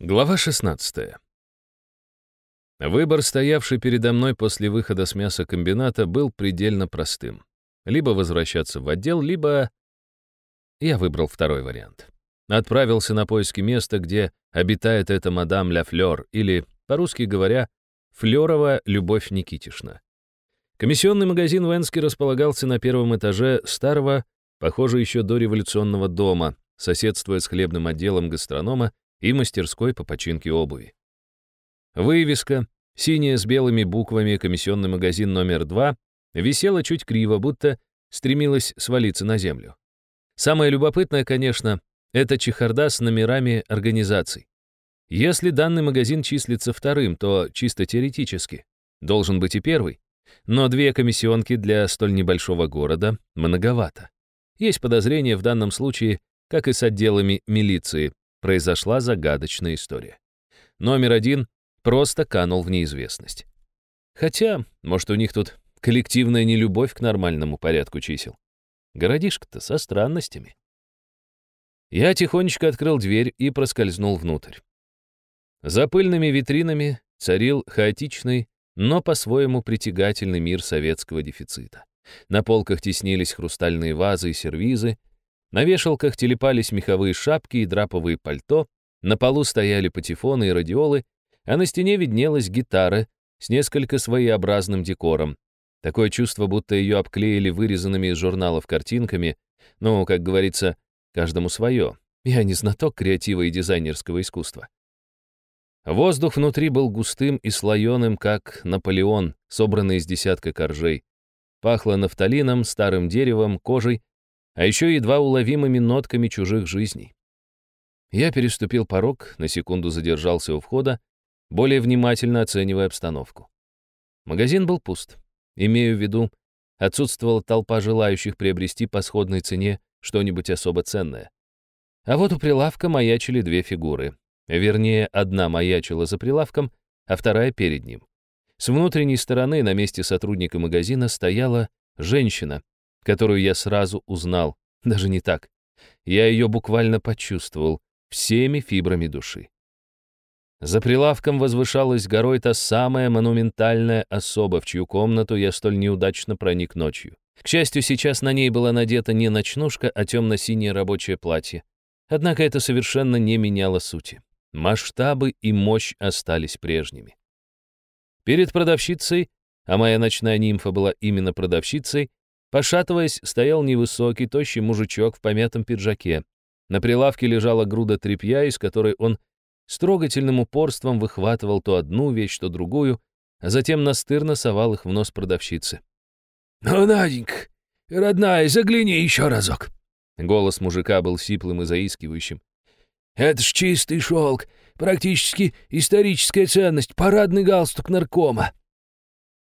Глава 16. Выбор, стоявший передо мной после выхода с мясокомбината, был предельно простым. Либо возвращаться в отдел, либо... Я выбрал второй вариант. Отправился на поиски места, где обитает эта мадам Ля Флёр, или, по-русски говоря, Флёрова Любовь Никитишна. Комиссионный магазин в Энске располагался на первом этаже старого, похоже, еще до революционного дома, соседствуя с хлебным отделом гастронома и мастерской по починке обуви. Вывеска, синяя с белыми буквами комиссионный магазин номер 2, висела чуть криво, будто стремилась свалиться на землю. Самое любопытное, конечно, это чехарда с номерами организаций. Если данный магазин числится вторым, то чисто теоретически должен быть и первый. Но две комиссионки для столь небольшого города многовато. Есть подозрение в данном случае, как и с отделами милиции, произошла загадочная история. Номер один просто канул в неизвестность. Хотя, может, у них тут коллективная нелюбовь к нормальному порядку чисел. Городишко-то со странностями. Я тихонечко открыл дверь и проскользнул внутрь. За пыльными витринами царил хаотичный, но по-своему притягательный мир советского дефицита. На полках теснились хрустальные вазы и сервизы, на вешалках телепались меховые шапки и драповые пальто, на полу стояли патефоны и радиолы, а на стене виднелась гитара с несколько своеобразным декором. Такое чувство, будто ее обклеили вырезанными из журналов картинками, ну, как говорится, каждому свое. Я не знаток креатива и дизайнерского искусства. Воздух внутри был густым и слоеным, как Наполеон, собранный из десятка коржей. Пахло нафталином, старым деревом, кожей а еще едва уловимыми нотками чужих жизней. Я переступил порог, на секунду задержался у входа, более внимательно оценивая обстановку. Магазин был пуст. Имею в виду, отсутствовала толпа желающих приобрести по сходной цене что-нибудь особо ценное. А вот у прилавка маячили две фигуры. Вернее, одна маячила за прилавком, а вторая перед ним. С внутренней стороны на месте сотрудника магазина стояла женщина, которую я сразу узнал. Даже не так. Я ее буквально почувствовал всеми фибрами души. За прилавком возвышалась горой та самая монументальная особа, в чью комнату я столь неудачно проник ночью. К счастью, сейчас на ней была надета не ночнушка, а темно-синее рабочее платье. Однако это совершенно не меняло сути. Масштабы и мощь остались прежними. Перед продавщицей, а моя ночная нимфа была именно продавщицей, Пошатываясь, стоял невысокий, тощий мужичок в помятом пиджаке. На прилавке лежала груда тряпья, из которой он с трогательным упорством выхватывал то одну вещь, то другую, а затем настырно совал их в нос продавщицы. «Ну, Наденька, родная, загляни еще разок!» Голос мужика был сиплым и заискивающим. «Это ж чистый шелк, практически историческая ценность, парадный галстук наркома.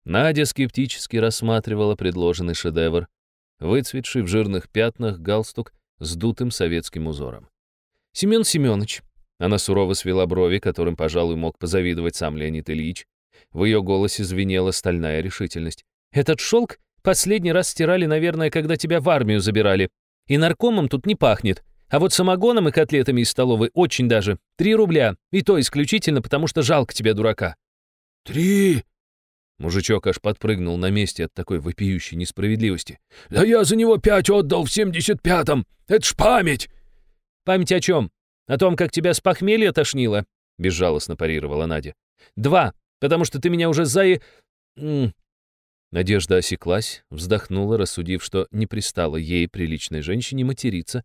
Надя скептически рассматривала предложенный шедевр, выцветший в жирных пятнах галстук с дутым советским узором. «Семен Семенович», она сурово свела брови, которым, пожалуй, мог позавидовать сам Леонид Ильич. В ее голосе звенела стальная решительность. «Этот шелк последний раз стирали, наверное, когда тебя в армию забирали. И наркомом тут не пахнет. А вот самогоном и котлетами из столовой очень даже. Три рубля. И то исключительно, потому что жалко тебя, дурака». «Три Мужичок аж подпрыгнул на месте от такой вопиющей несправедливости. «Да я за него пять отдал в семьдесят пятом! Это ж память!» «Память о чем? О том, как тебя с похмелья тошнило?» — безжалостно парировала Надя. «Два, потому что ты меня уже за Надежда осеклась, вздохнула, рассудив, что не пристало ей, приличной женщине, материться,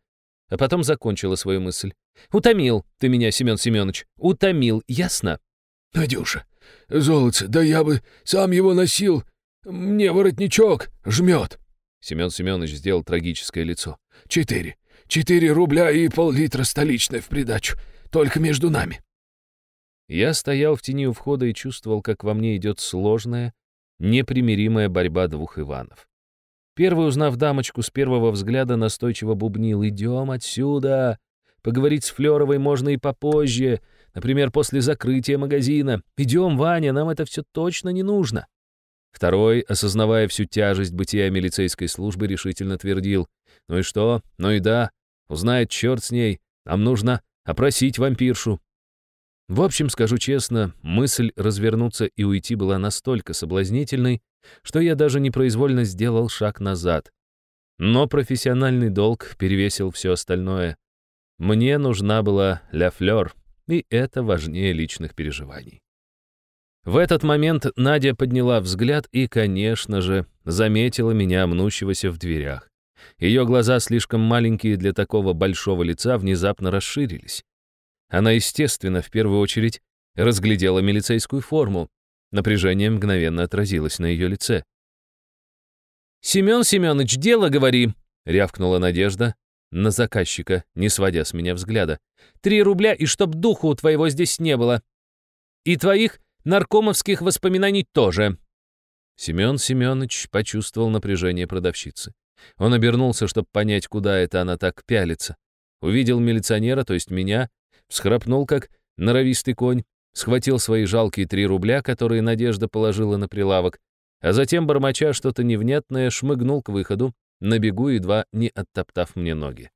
а потом закончила свою мысль. «Утомил ты меня, Семен Семенович, утомил, ясно?» «Надюша, золотце, да я бы сам его носил. Мне воротничок жмет». Семен Семенович сделал трагическое лицо. «Четыре. Четыре рубля и пол-литра столичной в придачу. Только между нами». Я стоял в тени у входа и чувствовал, как во мне идет сложная, непримиримая борьба двух Иванов. Первый, узнав дамочку, с первого взгляда настойчиво бубнил «Идем отсюда! Поговорить с Флёровой можно и попозже, например, после закрытия магазина. Идем, Ваня, нам это все точно не нужно». Второй, осознавая всю тяжесть бытия милицейской службы, решительно твердил. «Ну и что? Ну и да. Узнает черт с ней. Нам нужно опросить вампиршу». В общем, скажу честно, мысль развернуться и уйти была настолько соблазнительной, что я даже непроизвольно сделал шаг назад. Но профессиональный долг перевесил все остальное. Мне нужна была ля флёр, и это важнее личных переживаний. В этот момент Надя подняла взгляд и, конечно же, заметила меня, мнущегося в дверях. Ее глаза, слишком маленькие для такого большого лица, внезапно расширились. Она, естественно, в первую очередь разглядела милицейскую форму. Напряжение мгновенно отразилось на ее лице. «Семен Семенович, дело говори!» — рявкнула Надежда на заказчика, не сводя с меня взгляда. «Три рубля, и чтоб духу твоего здесь не было. И твоих наркомовских воспоминаний тоже». Семен Семенович почувствовал напряжение продавщицы. Он обернулся, чтобы понять, куда это она так пялится. Увидел милиционера, то есть меня, всхрапнул, как норовистый конь, схватил свои жалкие три рубля, которые Надежда положила на прилавок, а затем, бормоча что-то невнятное, шмыгнул к выходу, на бегу едва не оттоптав мне ноги.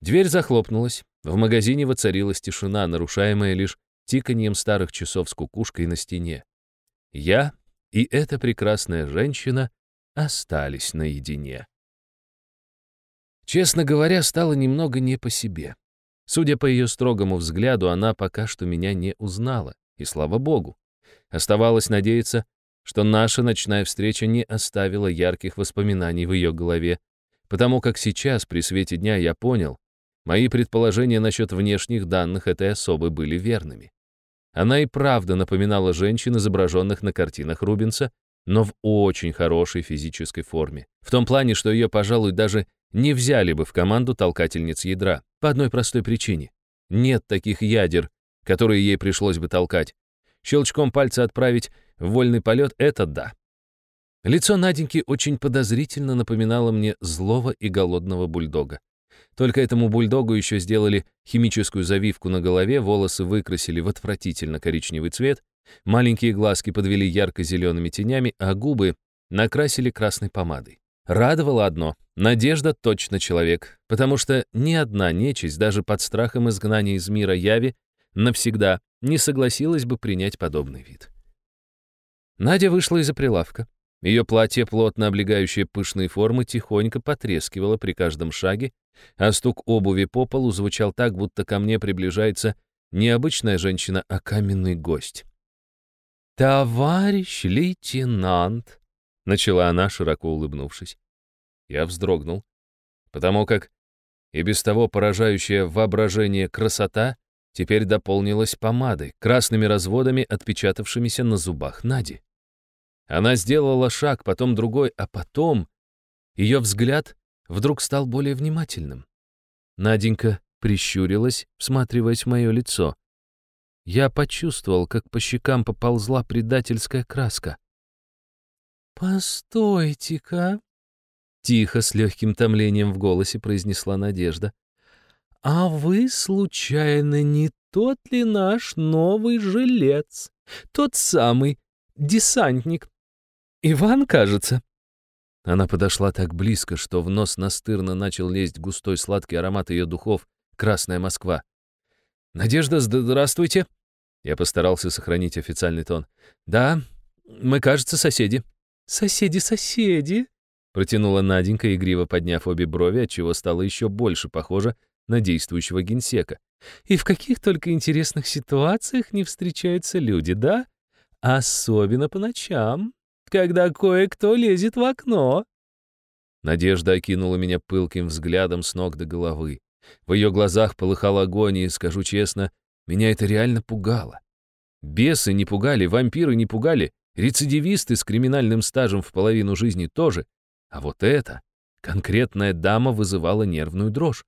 Дверь захлопнулась, в магазине воцарилась тишина, нарушаемая лишь тиканьем старых часов с кукушкой на стене. Я и эта прекрасная женщина остались наедине. Честно говоря, стало немного не по себе. Судя по ее строгому взгляду, она пока что меня не узнала, и слава богу. Оставалось надеяться, что наша ночная встреча не оставила ярких воспоминаний в ее голове, потому как сейчас, при свете дня, я понял, мои предположения насчет внешних данных этой особы были верными. Она и правда напоминала женщин, изображенных на картинах Рубенса, но в очень хорошей физической форме. В том плане, что ее, пожалуй, даже не взяли бы в команду толкательниц ядра. По одной простой причине. Нет таких ядер, которые ей пришлось бы толкать. Щелчком пальца отправить в вольный полет — это да. Лицо Наденьки очень подозрительно напоминало мне злого и голодного бульдога. Только этому бульдогу еще сделали химическую завивку на голове, волосы выкрасили в отвратительно коричневый цвет, маленькие глазки подвели ярко-зелеными тенями, а губы накрасили красной помадой. Радовало одно — Надежда точно человек, потому что ни одна нечисть, даже под страхом изгнания из мира яви, навсегда не согласилась бы принять подобный вид. Надя вышла из-за прилавка. Ее платье, плотно облегающее пышные формы, тихонько потрескивало при каждом шаге, а стук обуви по полу звучал так, будто ко мне приближается не обычная женщина, а каменный гость. «Товарищ лейтенант», — начала она, широко улыбнувшись. Я вздрогнул, потому как и без того поражающее воображение красота теперь дополнилась помадой, красными разводами, отпечатавшимися на зубах Нади. Она сделала шаг, потом другой, а потом ее взгляд вдруг стал более внимательным. Наденька прищурилась, всматриваясь в мое лицо. Я почувствовал, как по щекам поползла предательская краска. «Постойте-ка!» Тихо, с легким томлением в голосе произнесла Надежда. «А вы, случайно, не тот ли наш новый жилец? Тот самый десантник? Иван, кажется?» Она подошла так близко, что в нос настырно начал лезть густой сладкий аромат ее духов «Красная Москва». «Надежда, здравствуйте!» Я постарался сохранить официальный тон. «Да, мы, кажется, соседи». «Соседи-соседи?» Протянула Наденька, игриво подняв обе брови, отчего стало еще больше похоже на действующего генсека. «И в каких только интересных ситуациях не встречаются люди, да? Особенно по ночам, когда кое-кто лезет в окно». Надежда окинула меня пылким взглядом с ног до головы. В ее глазах полыхал огонь, и, скажу честно, меня это реально пугало. Бесы не пугали, вампиры не пугали, рецидивисты с криминальным стажем в половину жизни тоже. А вот эта конкретная дама вызывала нервную дрожь.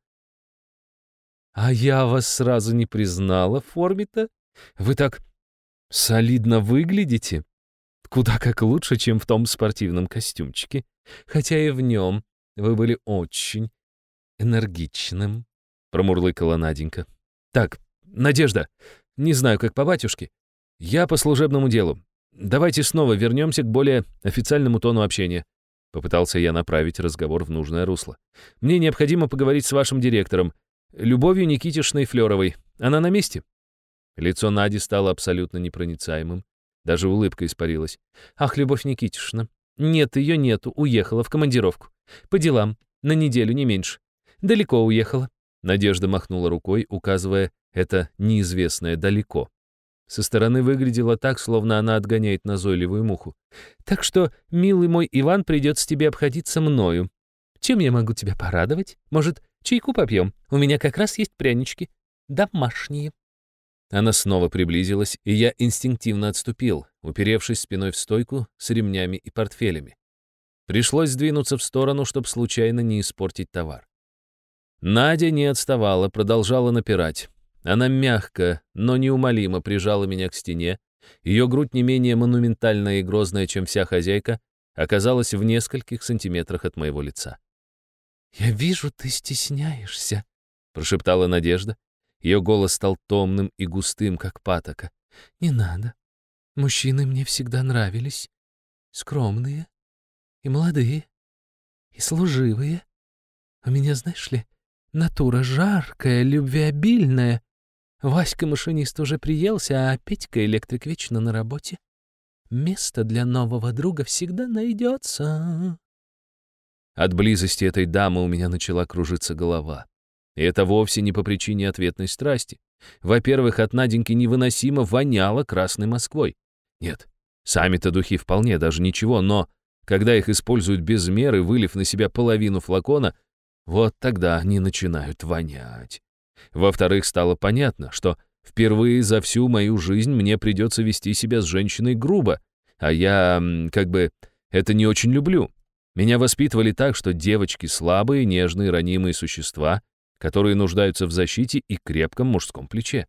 «А я вас сразу не признала в форме-то? Вы так солидно выглядите. Куда как лучше, чем в том спортивном костюмчике. Хотя и в нем вы были очень энергичным», — промурлыкала Наденька. «Так, Надежда, не знаю, как по батюшке. Я по служебному делу. Давайте снова вернемся к более официальному тону общения. Попытался я направить разговор в нужное русло. «Мне необходимо поговорить с вашим директором, Любовью Никитишной Флёровой. Она на месте?» Лицо Нади стало абсолютно непроницаемым. Даже улыбка испарилась. «Ах, Любовь Никитишна, нет, ее нету, уехала в командировку. По делам, на неделю, не меньше. Далеко уехала». Надежда махнула рукой, указывая это неизвестное далеко. Со стороны выглядело так, словно она отгоняет назойливую муху. «Так что, милый мой Иван, придется тебе обходиться мною. Чем я могу тебя порадовать? Может, чайку попьем? У меня как раз есть прянички. Домашние». Она снова приблизилась, и я инстинктивно отступил, уперевшись спиной в стойку с ремнями и портфелями. Пришлось сдвинуться в сторону, чтобы случайно не испортить товар. Надя не отставала, продолжала напирать. Она мягко, но неумолимо прижала меня к стене. Ее грудь не менее монументальная и грозная, чем вся хозяйка, оказалась в нескольких сантиметрах от моего лица. «Я вижу, ты стесняешься», — прошептала Надежда. Ее голос стал томным и густым, как патока. «Не надо. Мужчины мне всегда нравились. Скромные и молодые, и служивые. У меня, знаешь ли, натура жаркая, любвеобильная. Васька-машинист уже приелся, а Петька-электрик вечно на работе. Место для нового друга всегда найдется. От близости этой дамы у меня начала кружиться голова. И это вовсе не по причине ответной страсти. Во-первых, от Наденьки невыносимо воняло Красной Москвой. Нет, сами-то духи вполне даже ничего, но когда их используют без меры, вылив на себя половину флакона, вот тогда они начинают вонять. Во-вторых, стало понятно, что впервые за всю мою жизнь мне придется вести себя с женщиной грубо, а я, как бы, это не очень люблю. Меня воспитывали так, что девочки слабые, нежные, ранимые существа, которые нуждаются в защите и крепком мужском плече.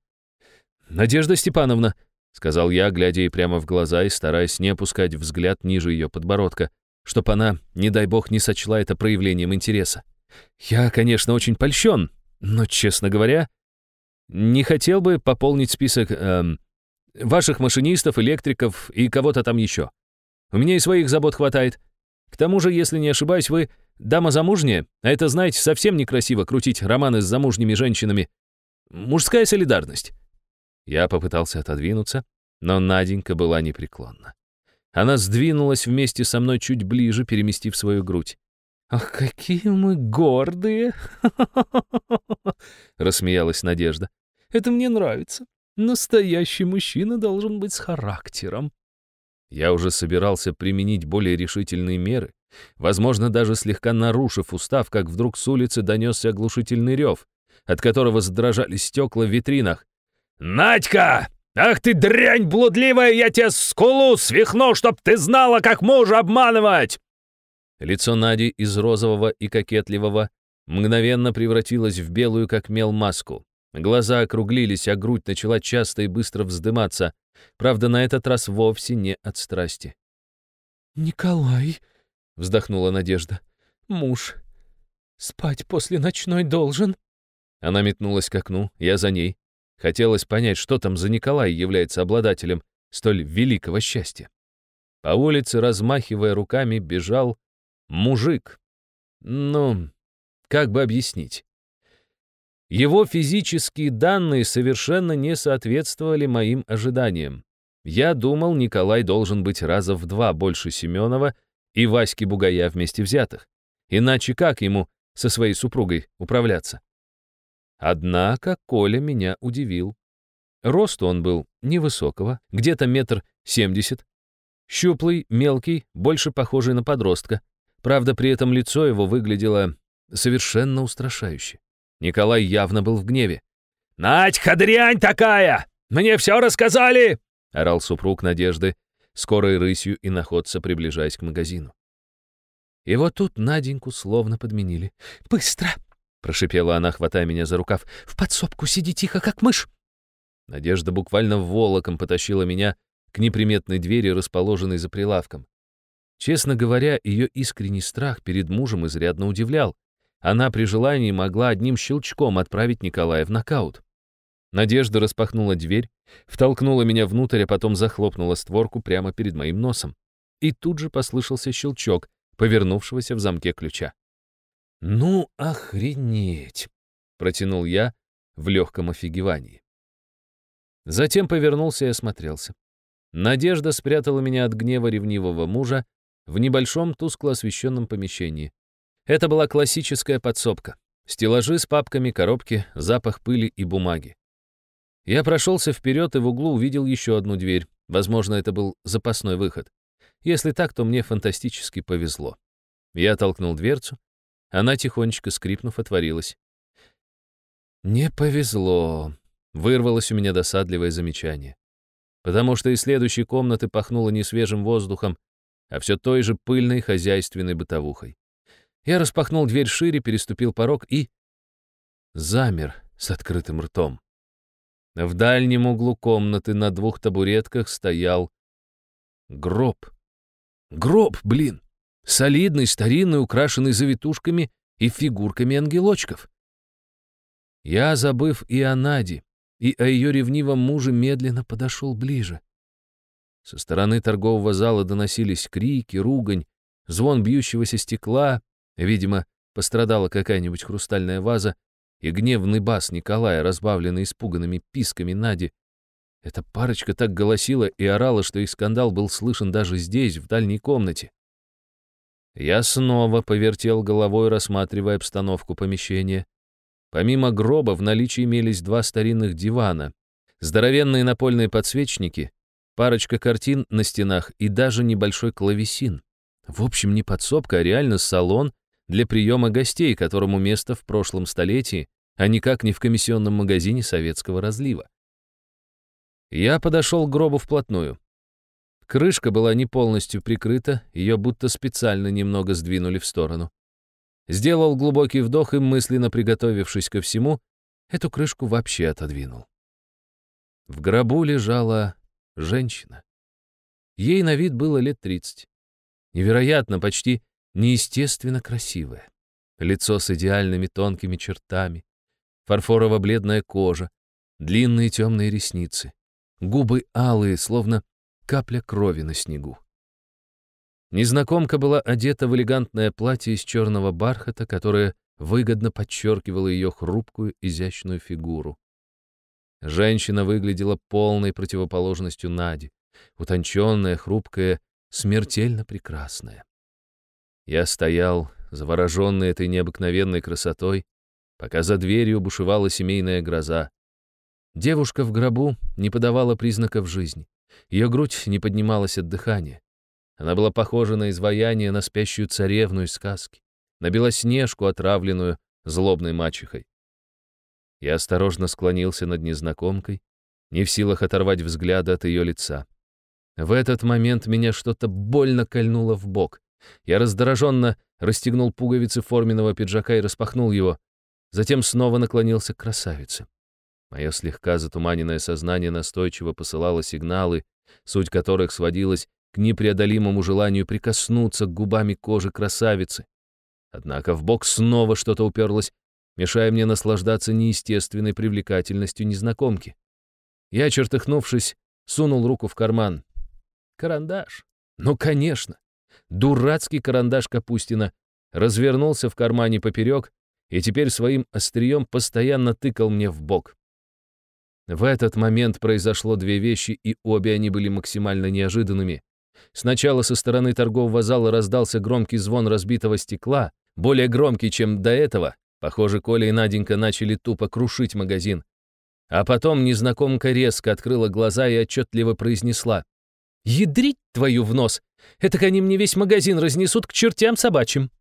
«Надежда Степановна», — сказал я, глядя ей прямо в глаза и стараясь не опускать взгляд ниже ее подбородка, чтоб она, не дай бог, не сочла это проявлением интереса. «Я, конечно, очень польщен, но, честно говоря, не хотел бы пополнить список эм, ваших машинистов, электриков и кого-то там еще. У меня и своих забот хватает. К тому же, если не ошибаюсь, вы дама замужняя, а это, знаете, совсем некрасиво крутить романы с замужними женщинами. Мужская солидарность». Я попытался отодвинуться, но Наденька была непреклонна. Она сдвинулась вместе со мной чуть ближе, переместив свою грудь. «Ах, какие мы гордые!» — рассмеялась Надежда. «Это мне нравится. Настоящий мужчина должен быть с характером». Я уже собирался применить более решительные меры, возможно, даже слегка нарушив устав, как вдруг с улицы донесся оглушительный рев, от которого задрожали стекла в витринах. «Надька! Ах ты дрянь блудливая, я тебя скулу свихну, чтоб ты знала, как мужа обманывать!» Лицо Нади из розового и кокетливого мгновенно превратилось в белую, как мел, маску. Глаза округлились, а грудь начала часто и быстро вздыматься. Правда, на этот раз вовсе не от страсти. «Николай», — вздохнула Надежда, — «муж, спать после ночной должен». Она метнулась к окну, я за ней. Хотелось понять, что там за Николай является обладателем столь великого счастья. По улице, размахивая руками, бежал мужик. Ну, как бы объяснить? Его физические данные совершенно не соответствовали моим ожиданиям. Я думал, Николай должен быть раза в два больше Семенова и Васьки Бугая вместе взятых. Иначе как ему со своей супругой управляться? Однако Коля меня удивил. Росту он был невысокого, где-то метр семьдесят. Щуплый, мелкий, больше похожий на подростка. Правда, при этом лицо его выглядело совершенно устрашающе. Николай явно был в гневе. «Надька дрянь такая! Мне все рассказали!» — орал супруг Надежды, скорой рысью и находца, приближаясь к магазину. И вот тут Наденьку словно подменили. «Быстро!» — прошипела она, хватая меня за рукав. «В подсобку сиди тихо, как мышь!» Надежда буквально волоком потащила меня к неприметной двери, расположенной за прилавком. Честно говоря, ее искренний страх перед мужем изрядно удивлял. Она при желании могла одним щелчком отправить Николая в нокаут. Надежда распахнула дверь, втолкнула меня внутрь, а потом захлопнула створку прямо перед моим носом. И тут же послышался щелчок, повернувшегося в замке ключа. «Ну, охренеть!» — протянул я в легком офигевании. Затем повернулся и осмотрелся. Надежда спрятала меня от гнева ревнивого мужа в небольшом тускло освещенном помещении. Это была классическая подсобка. Стеллажи с папками, коробки, запах пыли и бумаги. Я прошелся вперед и в углу увидел еще одну дверь. Возможно, это был запасной выход. Если так, то мне фантастически повезло. Я толкнул дверцу. Она, тихонечко скрипнув, отворилась. «Не повезло», — вырвалось у меня досадливое замечание. Потому что из следующей комнаты пахнуло не свежим воздухом, а все той же пыльной хозяйственной бытовухой. Я распахнул дверь шире, переступил порог и... замер с открытым ртом. В дальнем углу комнаты на двух табуретках стоял гроб. Гроб, блин! Солидный, старинный, украшенный завитушками и фигурками ангелочков. Я, забыв и о Наде, и о ее ревнивом муже, медленно подошел ближе. Со стороны торгового зала доносились крики, ругань, звон бьющегося стекла, видимо, пострадала какая-нибудь хрустальная ваза, и гневный бас Николая, разбавленный испуганными писками Нади. Эта парочка так голосила и орала, что их скандал был слышен даже здесь, в дальней комнате. Я снова повертел головой, рассматривая обстановку помещения. Помимо гроба в наличии имелись два старинных дивана, здоровенные напольные подсвечники, парочка картин на стенах и даже небольшой клавесин. В общем, не подсобка, а реально салон для приема гостей, которому место в прошлом столетии, а никак не в комиссионном магазине советского разлива. Я подошел к гробу вплотную. Крышка была не полностью прикрыта, ее будто специально немного сдвинули в сторону. Сделал глубокий вдох и, мысленно приготовившись ко всему, эту крышку вообще отодвинул. В гробу лежала женщина. Ей на вид было лет тридцать. Невероятно, почти неестественно красивая. Лицо с идеальными тонкими чертами, фарфорово-бледная кожа, длинные темные ресницы, губы алые, словно капля крови на снегу. Незнакомка была одета в элегантное платье из черного бархата, которое выгодно подчеркивало ее хрупкую, изящную фигуру. Женщина выглядела полной противоположностью Нади, утонченная, хрупкая, смертельно прекрасная. Я стоял, завороженный этой необыкновенной красотой, пока за дверью бушевала семейная гроза. Девушка в гробу не подавала признаков жизни. Ее грудь не поднималась от дыхания. Она была похожа на изваяние, на спящую царевну из сказки, на белоснежку, отравленную злобной мачехой. Я осторожно склонился над незнакомкой, не в силах оторвать взгляда от ее лица. В этот момент меня что-то больно кольнуло в бок. Я раздраженно расстегнул пуговицы форменного пиджака и распахнул его. Затем снова наклонился к красавице. Мое слегка затуманенное сознание настойчиво посылало сигналы, суть которых сводилась к непреодолимому желанию прикоснуться к губами кожи красавицы. Однако в бок снова что-то уперлось, мешая мне наслаждаться неестественной привлекательностью незнакомки. Я, чертыхнувшись, сунул руку в карман. Карандаш. Ну, конечно. Дурацкий карандаш Капустина развернулся в кармане поперек и теперь своим острием постоянно тыкал мне в бок. В этот момент произошло две вещи, и обе они были максимально неожиданными. Сначала со стороны торгового зала раздался громкий звон разбитого стекла, более громкий, чем до этого. Похоже, Коля и Наденька начали тупо крушить магазин. А потом незнакомка резко открыла глаза и отчетливо произнесла. «Ядрить твою в нос! Это они мне весь магазин разнесут к чертям собачьим!»